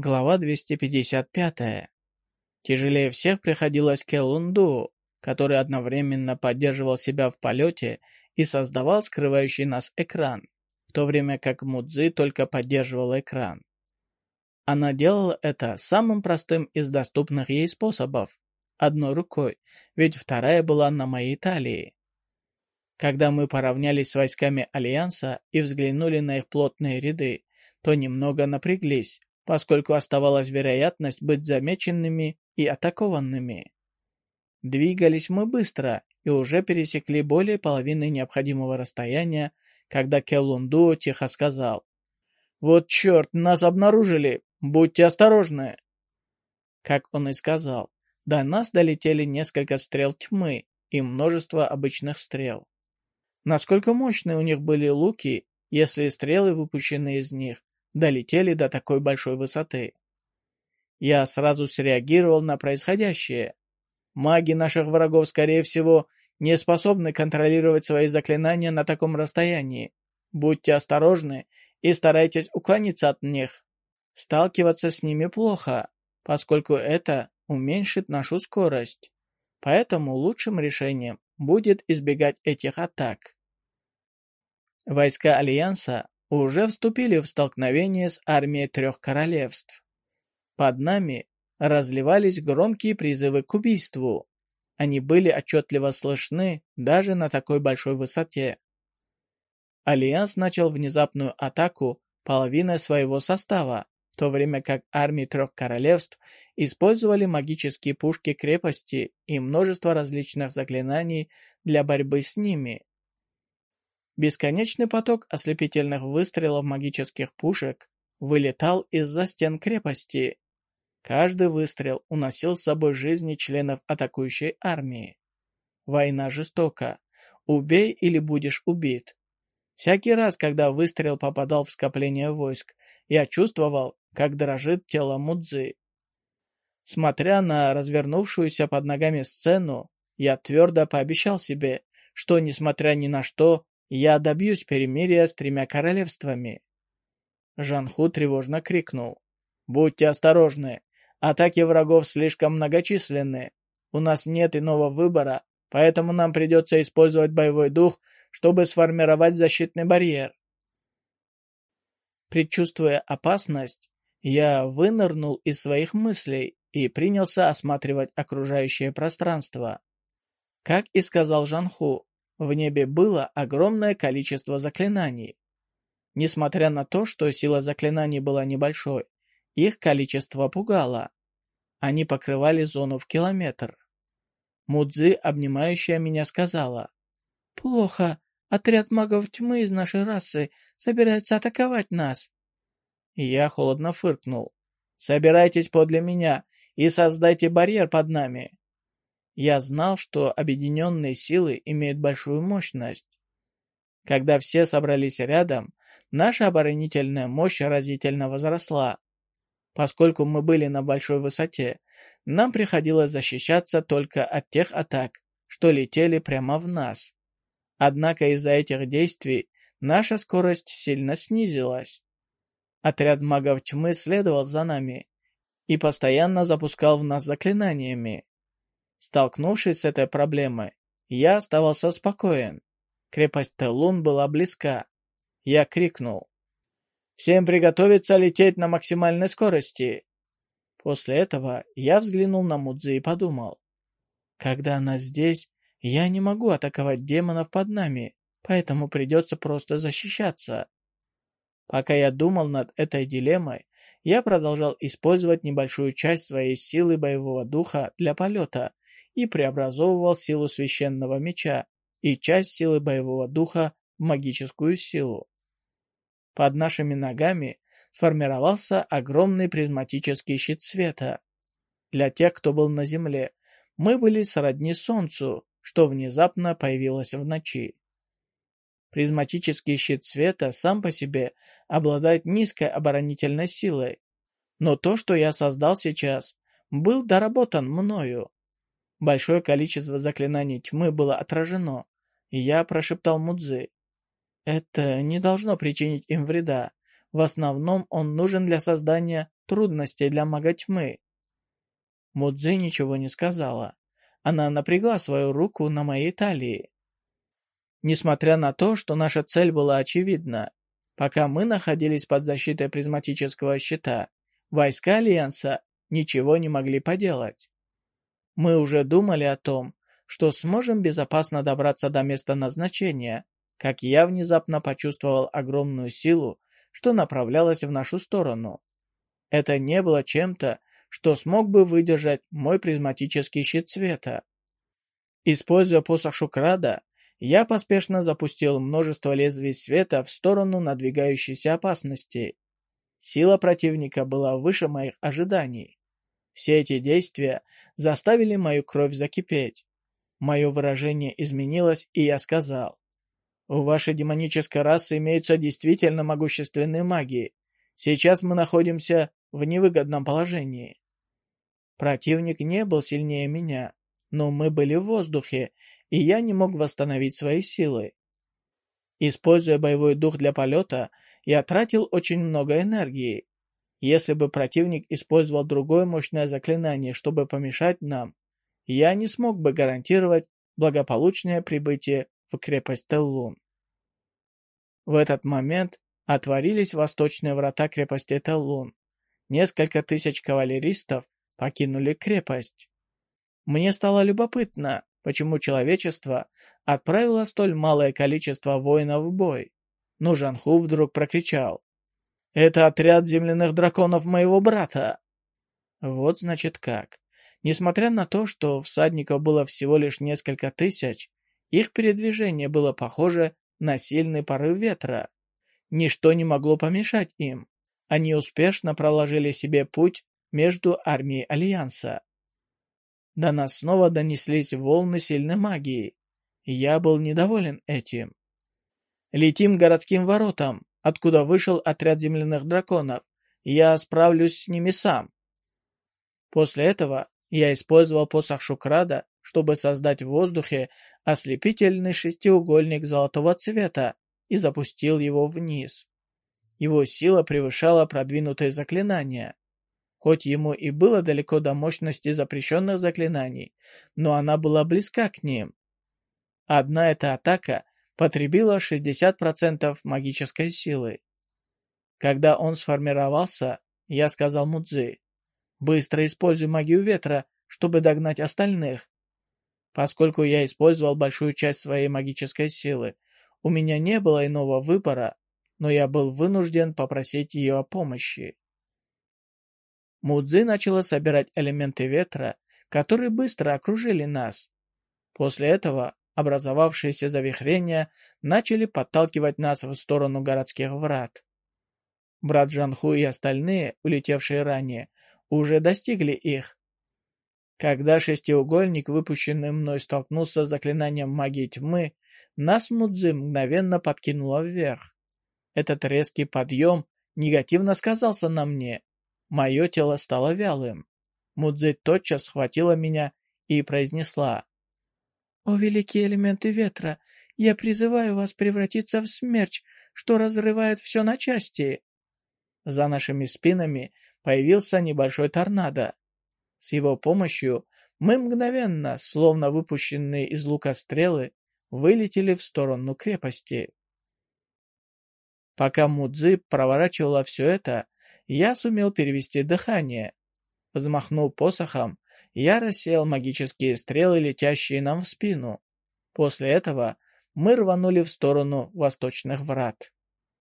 Глава 255. Тяжелее всех приходилось Келунду, который одновременно поддерживал себя в полете и создавал скрывающий нас экран, в то время как Мудзи только поддерживал экран. Она делала это самым простым из доступных ей способов, одной рукой, ведь вторая была на моей талии. Когда мы поравнялись с войсками Альянса и взглянули на их плотные ряды, то немного напряглись, поскольку оставалась вероятность быть замеченными и атакованными. Двигались мы быстро и уже пересекли более половины необходимого расстояния, когда Келунду тихо сказал. «Вот черт, нас обнаружили! Будьте осторожны!» Как он и сказал, до нас долетели несколько стрел тьмы и множество обычных стрел. Насколько мощные у них были луки, если стрелы, выпущенные из них, долетели до такой большой высоты. Я сразу среагировал на происходящее. Маги наших врагов, скорее всего, не способны контролировать свои заклинания на таком расстоянии. Будьте осторожны и старайтесь уклониться от них. Сталкиваться с ними плохо, поскольку это уменьшит нашу скорость. Поэтому лучшим решением будет избегать этих атак. Войска Альянса уже вступили в столкновение с армией трех королевств. Под нами разливались громкие призывы к убийству. Они были отчетливо слышны даже на такой большой высоте. Альянс начал внезапную атаку половиной своего состава, в то время как армии трех королевств использовали магические пушки крепости и множество различных заклинаний для борьбы с ними. Бесконечный поток ослепительных выстрелов магических пушек вылетал из-за стен крепости. Каждый выстрел уносил с собой жизни членов атакующей армии. Война жестока. Убей или будешь убит. Всякий раз, когда выстрел попадал в скопление войск, я чувствовал, как дрожит тело Мудзы. Смотря на развернувшуюся под ногами сцену, я твердо пообещал себе, что, несмотря ни на что, я добьюсь перемирия с тремя королевствами. Жанху тревожно крикнул. «Будьте осторожны! Атаки врагов слишком многочисленны. У нас нет иного выбора, поэтому нам придется использовать боевой дух, чтобы сформировать защитный барьер». Предчувствуя опасность, я вынырнул из своих мыслей и принялся осматривать окружающее пространство. Как и сказал Жанху, в небе было огромное количество заклинаний. Несмотря на то, что сила заклинаний была небольшой, их количество пугало. Они покрывали зону в километр. Мудзи, обнимающая меня, сказала, «Плохо. Отряд магов тьмы из нашей расы собирается атаковать нас». Я холодно фыркнул. «Собирайтесь подле меня и создайте барьер под нами. Я знал, что объединенные силы имеют большую мощность. Когда все собрались рядом, наша оборонительная мощь разительно возросла. Поскольку мы были на большой высоте, нам приходилось защищаться только от тех атак, что летели прямо в нас. Однако из-за этих действий наша скорость сильно снизилась. Отряд магов тьмы следовал за нами и постоянно запускал в нас заклинаниями. Столкнувшись с этой проблемой, я оставался спокоен. Крепость Телун была близка. Я крикнул. «Всем приготовиться лететь на максимальной скорости!» После этого я взглянул на Мудзи и подумал. «Когда она здесь, я не могу атаковать демонов под нами, поэтому придется просто защищаться». Пока я думал над этой дилеммой, я продолжал использовать небольшую часть своей силы боевого духа для полета и преобразовывал силу священного меча и часть силы боевого духа в магическую силу. Под нашими ногами сформировался огромный призматический щит света. Для тех, кто был на земле, мы были сродни солнцу, что внезапно появилось в ночи. Призматический щит света сам по себе обладает низкой оборонительной силой, но то, что я создал сейчас, был доработан мною. Большое количество заклинаний тьмы было отражено, и я прошептал Мудзи. Это не должно причинить им вреда. В основном он нужен для создания трудностей для мага тьмы. Мудзи ничего не сказала. Она напрягла свою руку на моей талии. Несмотря на то, что наша цель была очевидна, пока мы находились под защитой призматического щита, войска Альянса ничего не могли поделать. Мы уже думали о том, что сможем безопасно добраться до места назначения, как я внезапно почувствовал огромную силу, что направлялась в нашу сторону. Это не было чем-то, что смог бы выдержать мой призматический щит света. Используя посох Шукрада, я поспешно запустил множество лезвий света в сторону надвигающейся опасности. Сила противника была выше моих ожиданий. Все эти действия заставили мою кровь закипеть. Мое выражение изменилось, и я сказал. «У вашей демонической расы имеются действительно могущественные маги. Сейчас мы находимся в невыгодном положении. Противник не был сильнее меня, но мы были в воздухе, и я не мог восстановить свои силы. Используя боевой дух для полета, я тратил очень много энергии. Если бы противник использовал другое мощное заклинание, чтобы помешать нам, я не смог бы гарантировать благополучное прибытие в крепость Теллун. В этот момент отворились восточные врата крепости Теллун. Несколько тысяч кавалеристов покинули крепость. Мне стало любопытно, почему человечество отправило столь малое количество воинов в бой. Но Жанху вдруг прокричал. «Это отряд земляных драконов моего брата!» Вот значит как. Несмотря на то, что всадников было всего лишь несколько тысяч, их передвижение было похоже на сильный порыв ветра. Ничто не могло помешать им. Они успешно проложили себе путь между армией Альянса. До нас снова донеслись волны сильной магии. Я был недоволен этим. Летим городским воротам, откуда вышел отряд земляных драконов. Я справлюсь с ними сам. После этого я использовал посох Шукрада, чтобы создать в воздухе ослепительный шестиугольник золотого цвета и запустил его вниз. Его сила превышала продвинутые заклинания. Хоть ему и было далеко до мощности запрещенных заклинаний, но она была близка к ним. Одна эта атака потребила 60% магической силы. Когда он сформировался, я сказал Мудзи, «Быстро используй магию ветра, чтобы догнать остальных». Поскольку я использовал большую часть своей магической силы, у меня не было иного выбора, но я был вынужден попросить ее о помощи. Мудзи начала собирать элементы ветра, которые быстро окружили нас. После этого образовавшиеся завихрения начали подталкивать нас в сторону городских врат. Брат Жанху и остальные, улетевшие ранее, уже достигли их. Когда шестиугольник, выпущенный мной, столкнулся с заклинанием магии тьмы, нас Мудзи мгновенно подкинуло вверх. Этот резкий подъем негативно сказался на мне, Мое тело стало вялым. Мудзи тотчас схватила меня и произнесла. «О, великие элементы ветра, я призываю вас превратиться в смерч, что разрывает все на части!» За нашими спинами появился небольшой торнадо. С его помощью мы мгновенно, словно выпущенные из лука стрелы, вылетели в сторону крепости. Пока Мудзи проворачивала все это, я сумел перевести дыхание. Взмахнув посохом, я рассеял магические стрелы, летящие нам в спину. После этого мы рванули в сторону восточных врат.